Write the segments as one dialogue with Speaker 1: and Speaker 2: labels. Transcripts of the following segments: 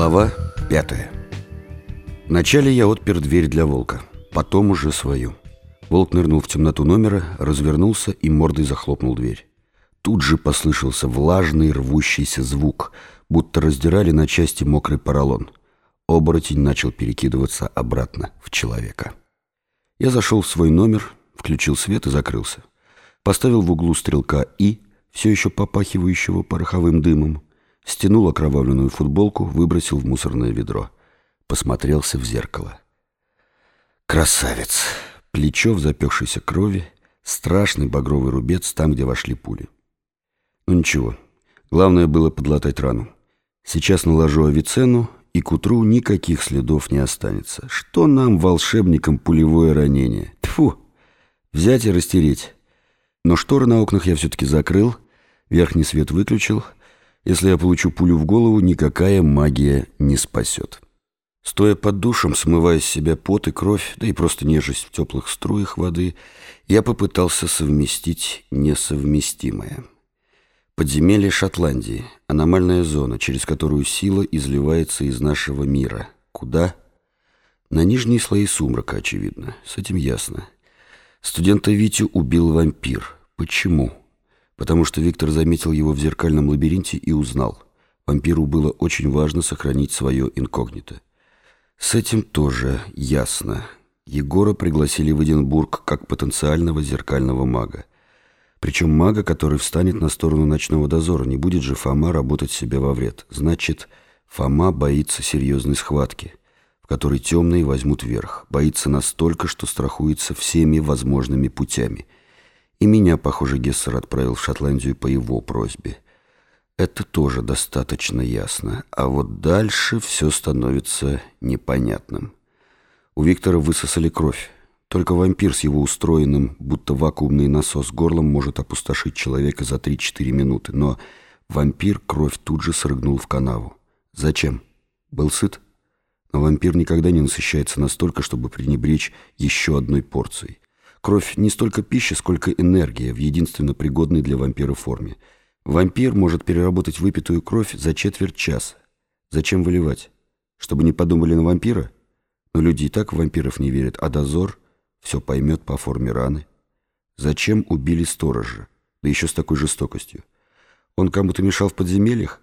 Speaker 1: Глава пятая Вначале я отпер дверь для волка, потом уже свою. Волк нырнул в темноту номера, развернулся и мордой захлопнул дверь. Тут же послышался влажный рвущийся звук, будто раздирали на части мокрый поролон. Оборотень начал перекидываться обратно в человека. Я зашел в свой номер, включил свет и закрылся. Поставил в углу стрелка «И», все еще попахивающего пороховым дымом, стянул окровавленную футболку, выбросил в мусорное ведро. Посмотрелся в зеркало. Красавец! Плечо в запекшейся крови, страшный багровый рубец там, где вошли пули. Ну ничего, главное было подлатать рану. Сейчас наложу авиценну, и к утру никаких следов не останется. Что нам, волшебникам, пулевое ранение? Тфу! Взять и растереть. Но шторы на окнах я все-таки закрыл, верхний свет выключил — если я получу пулю в голову, никакая магия не спасет. Стоя под душем, смывая с себя пот и кровь, да и просто нежесть в теплых струях воды, я попытался совместить несовместимое. Подземелье Шотландии — аномальная зона, через которую сила изливается из нашего мира. Куда? На нижние слои сумрака, очевидно. С этим ясно. Студента Витю убил вампир. Почему? Потому что Виктор заметил его в зеркальном лабиринте и узнал. Вампиру было очень важно сохранить свое инкогнито. С этим тоже ясно. Егора пригласили в Эдинбург как потенциального зеркального мага. Причем мага, который встанет на сторону ночного дозора. Не будет же Фома работать себе во вред. Значит, Фома боится серьезной схватки, в которой темные возьмут верх. Боится настолько, что страхуется всеми возможными путями – и меня, похоже, Гессер отправил в Шотландию по его просьбе. Это тоже достаточно ясно. А вот дальше все становится непонятным. У Виктора высосали кровь. Только вампир с его устроенным, будто вакуумный насос горлом может опустошить человека за 3-4 минуты. Но вампир кровь тут же срыгнул в канаву. Зачем? Был сыт? Но вампир никогда не насыщается настолько, чтобы пренебречь еще одной порцией. Кровь не столько пища, сколько энергия в единственно пригодной для вампира форме. Вампир может переработать выпитую кровь за четверть часа. Зачем выливать? Чтобы не подумали на вампира? Но люди и так в вампиров не верят, а дозор все поймет по форме раны. Зачем убили сторожа? Да еще с такой жестокостью. Он кому-то мешал в подземельях?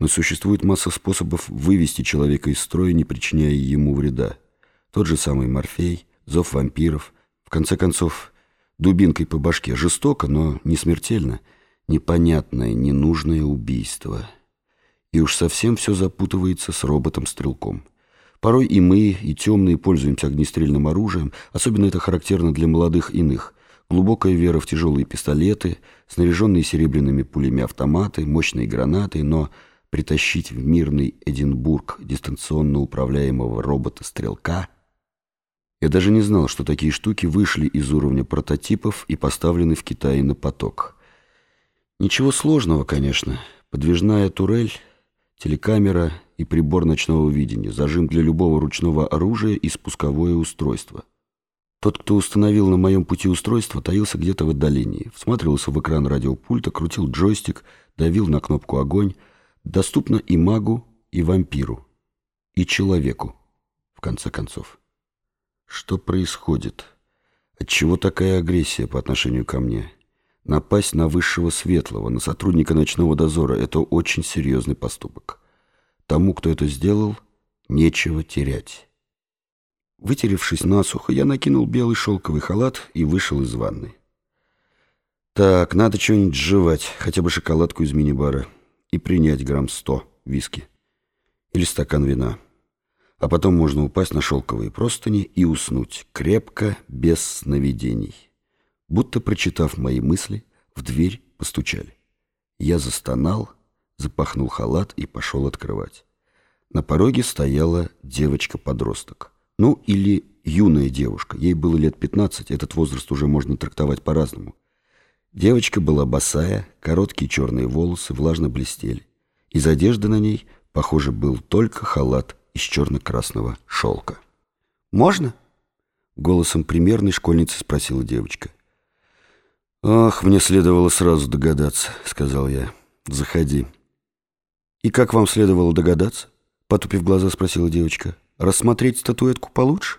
Speaker 1: Но существует масса способов вывести человека из строя, не причиняя ему вреда. Тот же самый Морфей, зов вампиров, в конце концов, дубинкой по башке жестоко, но не смертельно. Непонятное, ненужное убийство. И уж совсем все запутывается с роботом-стрелком. Порой и мы, и темные пользуемся огнестрельным оружием, особенно это характерно для молодых иных. Глубокая вера в тяжелые пистолеты, снаряженные серебряными пулями автоматы, мощные гранаты, но притащить в мирный Эдинбург дистанционно управляемого робота-стрелка – я даже не знал, что такие штуки вышли из уровня прототипов и поставлены в Китае на поток. Ничего сложного, конечно. Подвижная турель, телекамера и прибор ночного видения, зажим для любого ручного оружия и спусковое устройство. Тот, кто установил на моем пути устройство, таился где-то в отдалении. Всматривался в экран радиопульта, крутил джойстик, давил на кнопку «Огонь». Доступно и магу, и вампиру, и человеку, в конце концов. Что происходит? Отчего такая агрессия по отношению ко мне? Напасть на высшего светлого, на сотрудника ночного дозора – это очень серьезный поступок. Тому, кто это сделал, нечего терять. Вытеревшись насухо, я накинул белый шелковый халат и вышел из ванны. Так, надо что-нибудь жевать, хотя бы шоколадку из мини-бара, и принять грамм сто виски. Или стакан вина а потом можно упасть на шелковые простыни и уснуть, крепко, без сновидений. Будто прочитав мои мысли, в дверь постучали. Я застонал, запахнул халат и пошел открывать. На пороге стояла девочка-подросток. Ну, или юная девушка. Ей было лет 15, этот возраст уже можно трактовать по-разному. Девочка была босая, короткие черные волосы влажно блестели. Из одежды на ней, похоже, был только халат из черно-красного шелка. «Можно?» — голосом примерной школьницы спросила девочка. «Ах, мне следовало сразу догадаться», — сказал я. «Заходи». «И как вам следовало догадаться? Потупив глаза, спросила девочка. «Рассмотреть статуэтку получше?»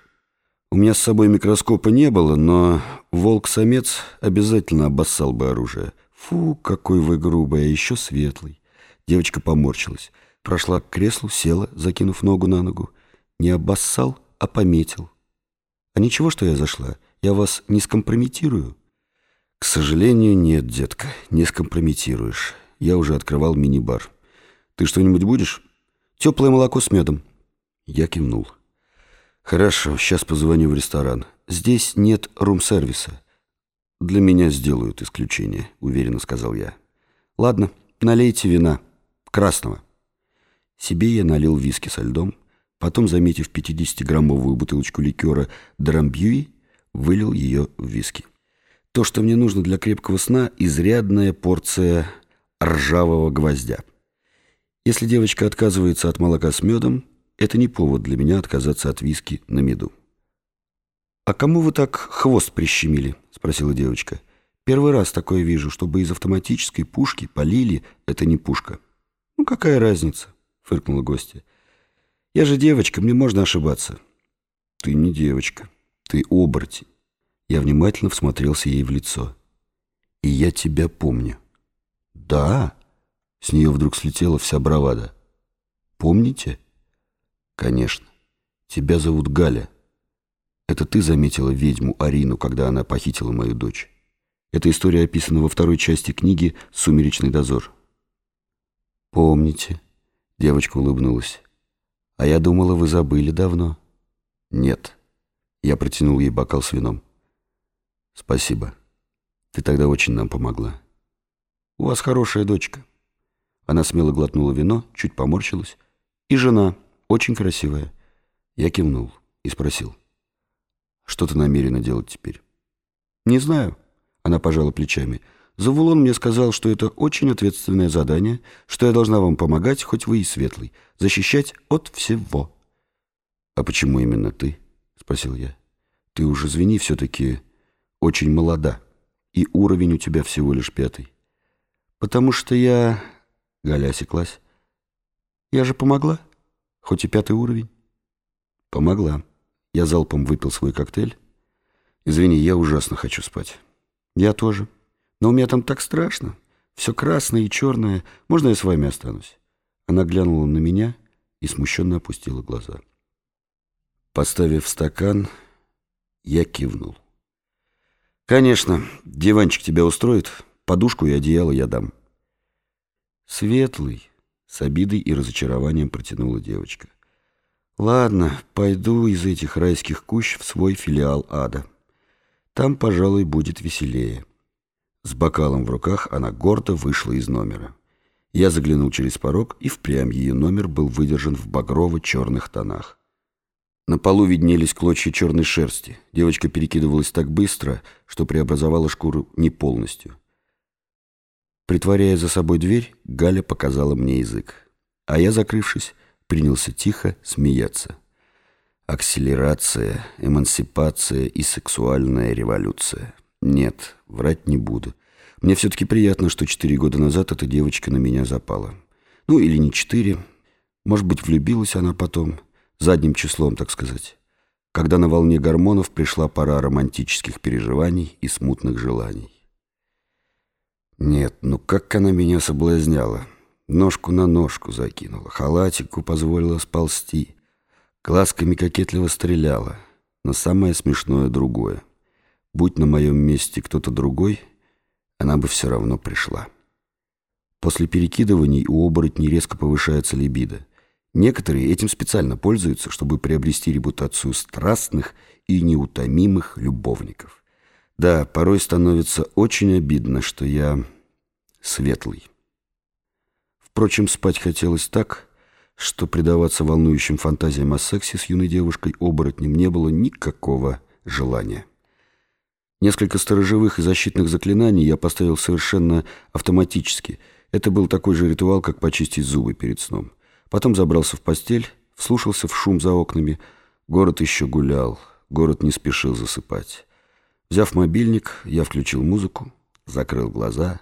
Speaker 1: У меня с собой микроскопа не было, но волк-самец обязательно обоссал бы оружие. Фу, какой вы грубый, а еще светлый. Девочка поморщилась. Прошла к креслу, села, закинув ногу на ногу. Не обоссал, а пометил. А ничего, что я зашла? Я вас не скомпрометирую? К сожалению, нет, детка, не скомпрометируешь. Я уже открывал мини-бар. Ты что-нибудь будешь? Теплое молоко с медом. Я кивнул. Хорошо, сейчас позвоню в ресторан. Здесь нет рум-сервиса. Для меня сделают исключение, уверенно сказал я. Ладно, налейте вина. Красного. Себе я налил виски со льдом, потом, заметив 50-граммовую бутылочку ликера Драмбьюи, вылил ее в виски. То, что мне нужно для крепкого сна, изрядная порция ржавого гвоздя. Если девочка отказывается от молока с медом, это не повод для меня отказаться от виски на меду. «А кому вы так хвост прищемили?» — спросила девочка. «Первый раз такое вижу, чтобы из автоматической пушки полили, это не пушка». «Ну, какая разница?» — фыркнула гостья. «Я же девочка, мне можно ошибаться». «Ты не девочка, ты оборотень». Я внимательно всмотрелся ей в лицо. «И я тебя помню». «Да?» С нее вдруг слетела вся бравада. «Помните?» «Конечно. Тебя зовут Галя. Это ты заметила ведьму Арину, когда она похитила мою дочь. Эта история описана во второй части книги «Сумеречный дозор». «Помните?» — девочка улыбнулась. «А я думала, вы забыли давно». «Нет». Я протянул ей бокал с вином. «Спасибо. Ты тогда очень нам помогла. У вас хорошая дочка». Она смело глотнула вино, чуть поморщилась. «И жена, очень красивая». Я кивнул и спросил. «Что ты намерена делать теперь?» «Не знаю», — она пожала плечами. «Завулон мне сказал, что это очень ответственное задание, что я должна вам помогать, хоть вы и светлый, защищать от всего». «А почему именно ты?» — спросил я. «Ты уже, извини, все-таки очень молода, и уровень у тебя всего лишь пятый». «Потому что я Галя осеклась. «Я же помогла, хоть и пятый уровень». «Помогла». Я залпом выпил свой коктейль. «Извини, я ужасно хочу спать». «Я тоже. Но у меня там так страшно. Все красное и черное. Можно я с вами останусь?» Она глянула на меня и смущенно опустила глаза. Поставив стакан, я кивнул. «Конечно, диванчик тебя устроит. Подушку и одеяло я дам». «Светлый», — с обидой и разочарованием протянула девочка. «Ладно, пойду из этих райских кущ в свой филиал ада. Там, пожалуй, будет веселее». С бокалом в руках она гордо вышла из номера. Я заглянул через порог, и впрямь ее номер был выдержан в багрово-черных тонах. На полу виднелись клочья черной шерсти. Девочка перекидывалась так быстро, что преобразовала шкуру не полностью. Притворяя за собой дверь, Галя показала мне язык. А я, закрывшись, принялся тихо смеяться. Акселерация, эмансипация и сексуальная революция. Нет, врать не буду. Мне все-таки приятно, что четыре года назад эта девочка на меня запала. Ну, или не четыре. Может быть, влюбилась она потом. Задним числом, так сказать. Когда на волне гормонов пришла пора романтических переживаний и смутных желаний. Нет, ну как она меня соблазняла. Ножку на ножку закинула, халатику позволила сползти. Глазками кокетливо стреляла. Но самое смешное другое. Будь на моем месте кто-то другой, она бы все равно пришла. После перекидываний у оборотней резко повышается либидо. Некоторые этим специально пользуются, чтобы приобрести репутацию страстных и неутомимых любовников. Да, порой становится очень обидно, что я светлый. Впрочем, спать хотелось так, что предаваться волнующим фантазиям о сексе с юной девушкой-оборотнем не было никакого желания. Несколько сторожевых и защитных заклинаний я поставил совершенно автоматически. Это был такой же ритуал, как почистить зубы перед сном. Потом забрался в постель, вслушался в шум за окнами. Город еще гулял, город не спешил засыпать. Взяв мобильник, я включил музыку, закрыл глаза.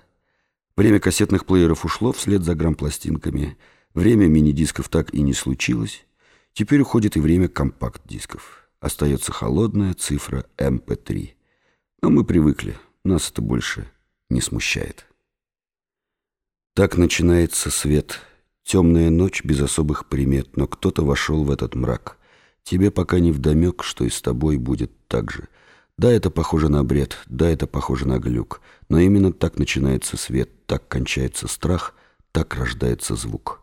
Speaker 1: Время кассетных плееров ушло вслед за грампластинками. Время мини-дисков так и не случилось. Теперь уходит и время компакт-дисков. Остается холодная цифра MP3. Но мы привыкли, нас это больше не смущает. Так начинается свет. Темная ночь без особых примет, но кто-то вошел в этот мрак. Тебе пока не вдомек, что и с тобой будет так же. Да, это похоже на бред, да, это похоже на глюк, но именно так начинается свет, так кончается страх, так рождается звук.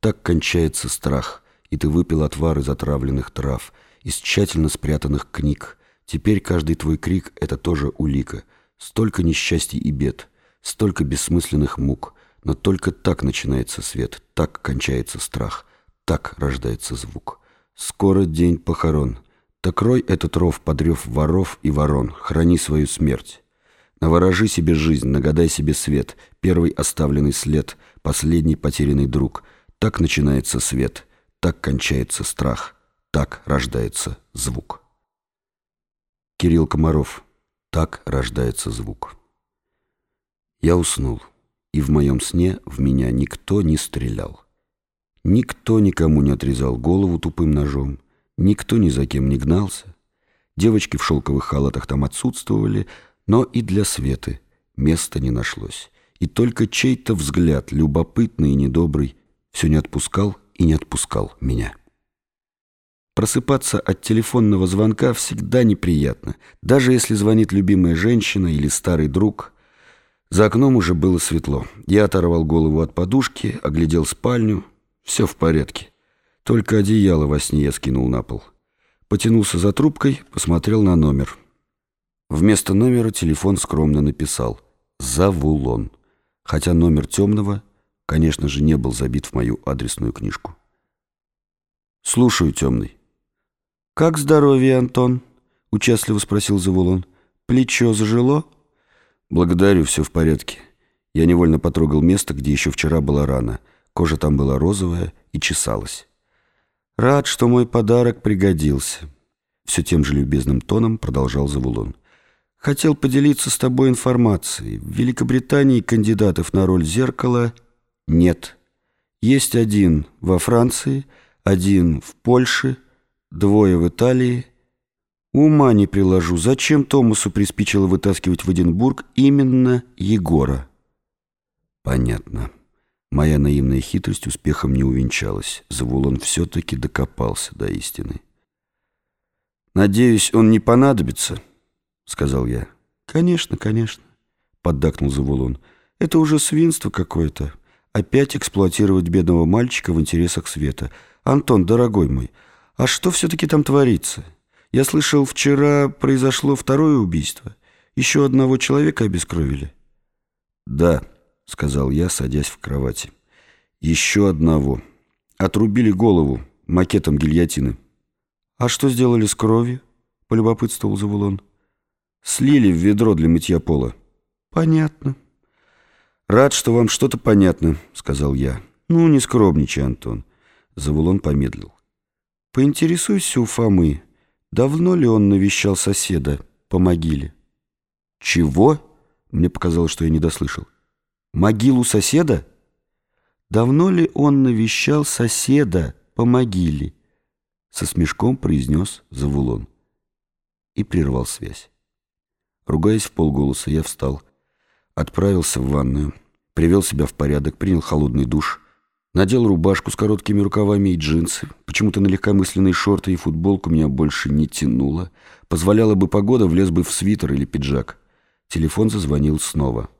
Speaker 1: Так кончается страх, и ты выпил отвар из отравленных трав, из тщательно спрятанных книг. Теперь каждый твой крик — это тоже улика. Столько несчастий и бед, столько бессмысленных мук, но только так начинается свет, так кончается страх, так рождается звук. Скоро день похорон — так рой этот ров подрев воров и ворон, храни свою смерть. Наворожи себе жизнь, нагадай себе свет, первый оставленный след, последний потерянный друг. Так начинается свет, так кончается страх, так рождается звук. Кирилл Комаров. Так рождается звук. Я уснул, и в моем сне в меня никто не стрелял. Никто никому не отрезал голову тупым ножом, Никто ни за кем не гнался. Девочки в шелковых халатах там отсутствовали, но и для Светы места не нашлось. И только чей-то взгляд, любопытный и недобрый, все не отпускал и не отпускал меня. Просыпаться от телефонного звонка всегда неприятно, даже если звонит любимая женщина или старый друг. За окном уже было светло. Я оторвал голову от подушки, оглядел спальню. Все в порядке. Только одеяло во сне я скинул на пол. Потянулся за трубкой, посмотрел на номер. Вместо номера телефон скромно написал «Завулон», хотя номер темного, конечно же, не был забит в мою адресную книжку. «Слушаю, темный». «Как здоровье, Антон?» — участливо спросил Завулон. «Плечо зажило?» «Благодарю, все в порядке». Я невольно потрогал место, где еще вчера была рана. Кожа там была розовая и чесалась. Рад, что мой подарок пригодился. Все тем же любезным тоном продолжал Завулон. Хотел поделиться с тобой информацией. В Великобритании кандидатов на роль зеркала нет. Есть один во Франции, один в Польше, двое в Италии. Ума не приложу, зачем Томасу приспичило вытаскивать в Эдинбург именно Егора? Понятно. Моя наивная хитрость успехом не увенчалась. Завулон все-таки докопался до истины. «Надеюсь, он не понадобится», — сказал я. «Конечно, конечно», — поддакнул Завулон. «Это уже свинство какое-то. Опять эксплуатировать бедного мальчика в интересах света. Антон, дорогой мой, а что все-таки там творится? Я слышал, вчера произошло второе убийство. Еще одного человека обескровили». «Да», — сказал я, садясь в кровати. «Еще одного. Отрубили голову макетом гильотины». «А что сделали с кровью?» — полюбопытствовал Завулон. «Слили в ведро для мытья пола». «Понятно». «Рад, что вам что-то понятно», — сказал я. «Ну, не скромничай, Антон». Завулон помедлил. «Поинтересуйся у Фомы, давно ли он навещал соседа по могиле?» «Чего?» Мне показалось, что я не дослышал. Могилу соседа? Давно ли он навещал соседа по могиле? Со смешком произнес Завулон. И прервал связь. Ругаясь в полголоса, я встал, отправился в ванную, привел себя в порядок, принял холодный душ, надел рубашку с короткими рукавами и джинсы. Почему-то на легкомысленные шорты и футболку меня больше не тянуло. Позволяла бы погода, влез бы в свитер или пиджак. Телефон зазвонил снова.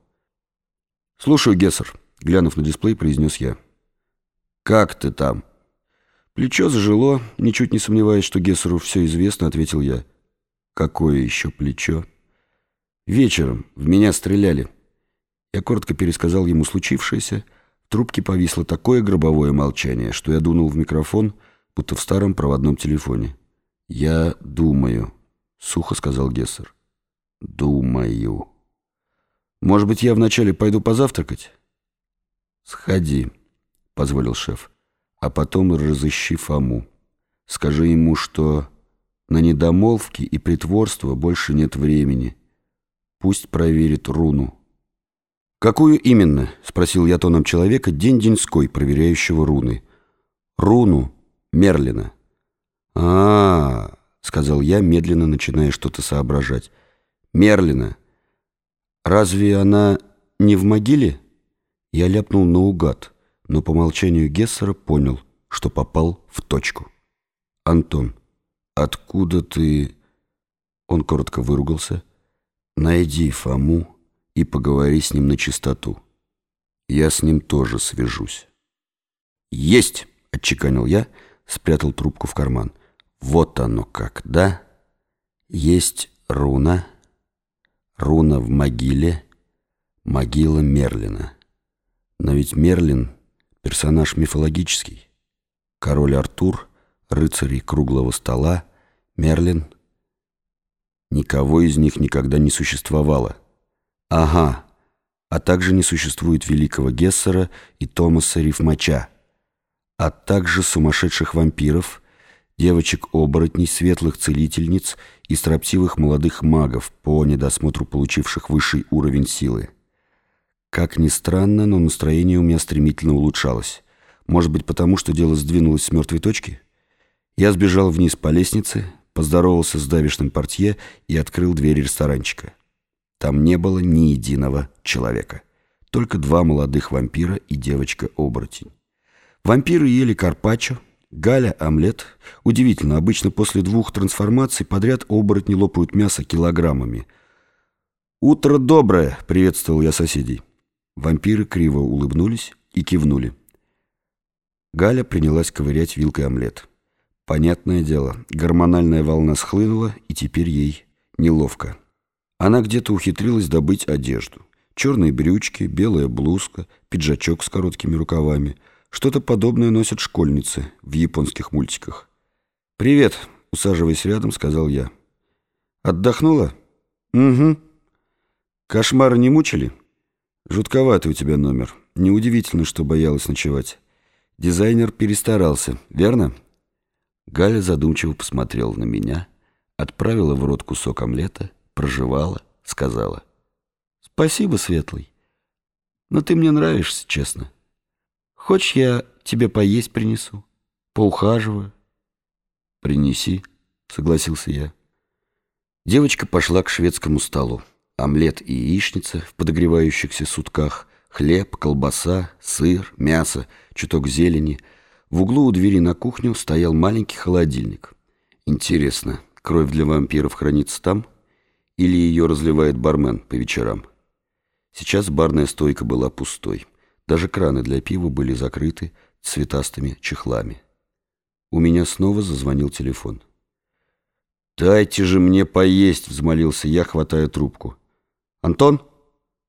Speaker 1: «Слушаю, Гессер», — глянув на дисплей, произнес я. «Как ты там?» Плечо зажило, ничуть не сомневаясь, что Гессеру все известно, ответил я. «Какое еще плечо?» «Вечером в меня стреляли». Я коротко пересказал ему случившееся. Трубке повисло такое гробовое молчание, что я дунул в микрофон, будто в старом проводном телефоне. «Я думаю», — сухо сказал Гессер. «Думаю». Может быть, я вначале пойду позавтракать? Сходи, позволил шеф, а потом разыщи Фому. Скажи ему, что на недомолвки и притворство больше нет времени. Пусть проверит руну. «Какую именно?» — спросил я тоном человека, день-деньской, проверяющего руны. «Руну Мерлина». «А-а-а», сказал я, медленно начиная что-то соображать. «Мерлина. Разве она не в могиле?» Я ляпнул наугад, но по молчанию Гессера понял, что попал в точку. «Антон, откуда ты...» Он коротко выругался. «Найди Фому и поговори с ним на чистоту. Я с ним тоже свяжусь». «Есть!» — отчеканил я, спрятал трубку в карман. «Вот оно как, да? Есть руна, руна в могиле, могила Мерлина. Но ведь Мерлин — персонаж мифологический. Король Артур, рыцари круглого стола, Мерлин — Никого из них никогда не существовало. Ага, а также не существует великого Гессера и Томаса Рифмача, а также сумасшедших вампиров, девочек-оборотней, светлых целительниц и строптивых молодых магов, по недосмотру получивших высший уровень силы. Как ни странно, но настроение у меня стремительно улучшалось. Может быть, потому что дело сдвинулось с мертвой точки? Я сбежал вниз по лестнице, поздоровался с давишным портье и открыл дверь ресторанчика. Там не было ни единого человека. Только два молодых вампира и девочка-оборотень. Вампиры ели карпаччо, Галя – омлет. Удивительно, обычно после двух трансформаций подряд оборотни лопают мясо килограммами. «Утро доброе!» – приветствовал я соседей. Вампиры криво улыбнулись и кивнули. Галя принялась ковырять вилкой омлет. Понятное дело, гормональная волна схлынула, и теперь ей неловко. Она где-то ухитрилась добыть одежду. Черные брючки, белая блузка, пиджачок с короткими рукавами. Что-то подобное носят школьницы в японских мультиках. «Привет», — усаживаясь рядом, сказал я. «Отдохнула?» «Угу». «Кошмары не мучили?» «Жутковатый у тебя номер. Неудивительно, что боялась ночевать. Дизайнер перестарался, верно?» Галя задумчиво посмотрела на меня, отправила в рот кусок омлета, прожевала, сказала. «Спасибо, Светлый, но ты мне нравишься, честно. Хочешь, я тебе поесть принесу, поухаживаю?» «Принеси», — согласился я. Девочка пошла к шведскому столу. Омлет и яичница в подогревающихся сутках, хлеб, колбаса, сыр, мясо, чуток зелени — в углу у двери на кухню стоял маленький холодильник. Интересно, кровь для вампиров хранится там? Или ее разливает бармен по вечерам? Сейчас барная стойка была пустой. Даже краны для пива были закрыты цветастыми чехлами. У меня снова зазвонил телефон. «Дайте же мне поесть!» — взмолился я, хватая трубку. «Антон?»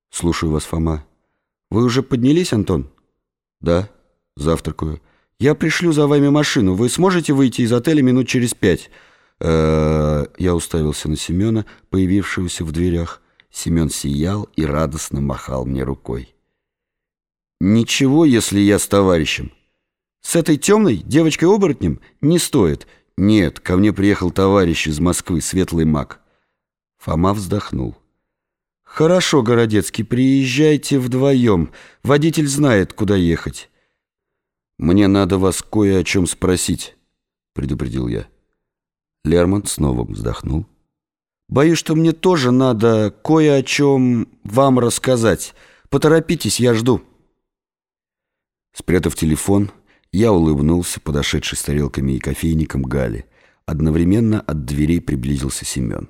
Speaker 1: «Слушаю вас, Фома». «Вы уже поднялись, Антон?» «Да, завтракаю». Я пришлю за вами машину. Вы сможете выйти из отеля минут через пять?» Э, Я уставился на Семена, появившегося в дверях. Семен сиял и радостно махал мне рукой. «Ничего, если я с товарищем. С этой темной девочкой-оборотнем не стоит. Нет, ко мне приехал товарищ из Москвы, светлый маг». Фома вздохнул. «Хорошо, Городецкий, приезжайте вдвоем. Водитель знает, куда ехать». «Мне надо вас кое о чем спросить», — предупредил я. Лермонт снова вздохнул. «Боюсь, что мне тоже надо кое о чем вам рассказать. Поторопитесь, я жду». Спрятав телефон, я улыбнулся подошедший с тарелками и кофейником Гали. Одновременно от дверей приблизился Семен.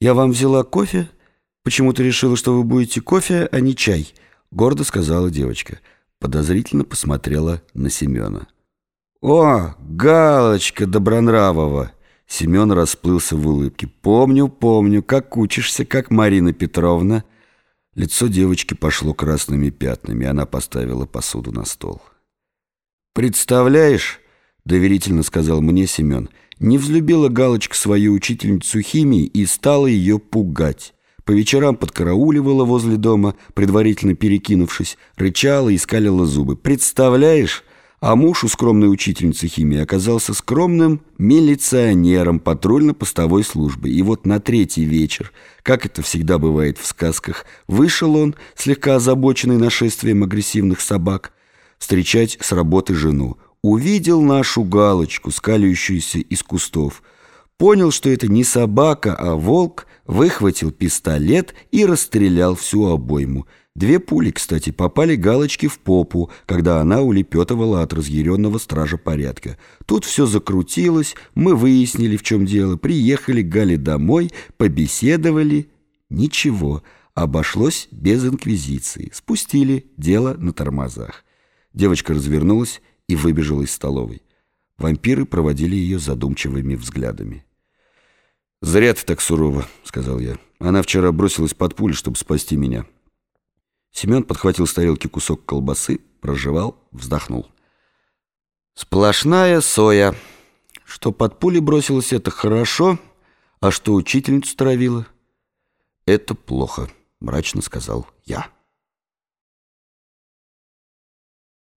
Speaker 1: «Я вам взяла кофе. Почему-то решила, что вы будете кофе, а не чай», — гордо сказала девочка подозрительно посмотрела на Семена. «О, Галочка Добронравова!» Семен расплылся в улыбке. «Помню, помню, как учишься, как Марина Петровна». Лицо девочки пошло красными пятнами, она поставила посуду на стол. «Представляешь?» — доверительно сказал мне Семен. «Не взлюбила Галочка свою учительницу химии и стала ее пугать. По вечерам подкарауливала возле дома, предварительно перекинувшись, рычала и скалила зубы. «Представляешь?» А муж у скромной учительницы химии оказался скромным милиционером патрульно-постовой службы. И вот на третий вечер, как это всегда бывает в сказках, вышел он, слегка озабоченный нашествием агрессивных собак, встречать с работы жену. Увидел нашу галочку, скаляющуюся из кустов. Понял, что это не собака, а волк, выхватил пистолет и расстрелял всю обойму. Две пули, кстати, попали галочке в попу, когда она улепетывала от разъяренного стража порядка. Тут все закрутилось, мы выяснили, в чем дело, приехали к Гале домой, побеседовали. Ничего, обошлось без инквизиции. Спустили дело на тормозах. Девочка развернулась и выбежала из столовой. Вампиры проводили ее задумчивыми взглядами. «Зря ты так сурово», — сказал я. «Она вчера бросилась под пулю, чтобы спасти меня». Семен подхватил с тарелки кусок колбасы, прожевал, вздохнул. «Сплошная соя. Что под пули бросилась, это хорошо, а что учительницу травила, это плохо», — мрачно сказал я.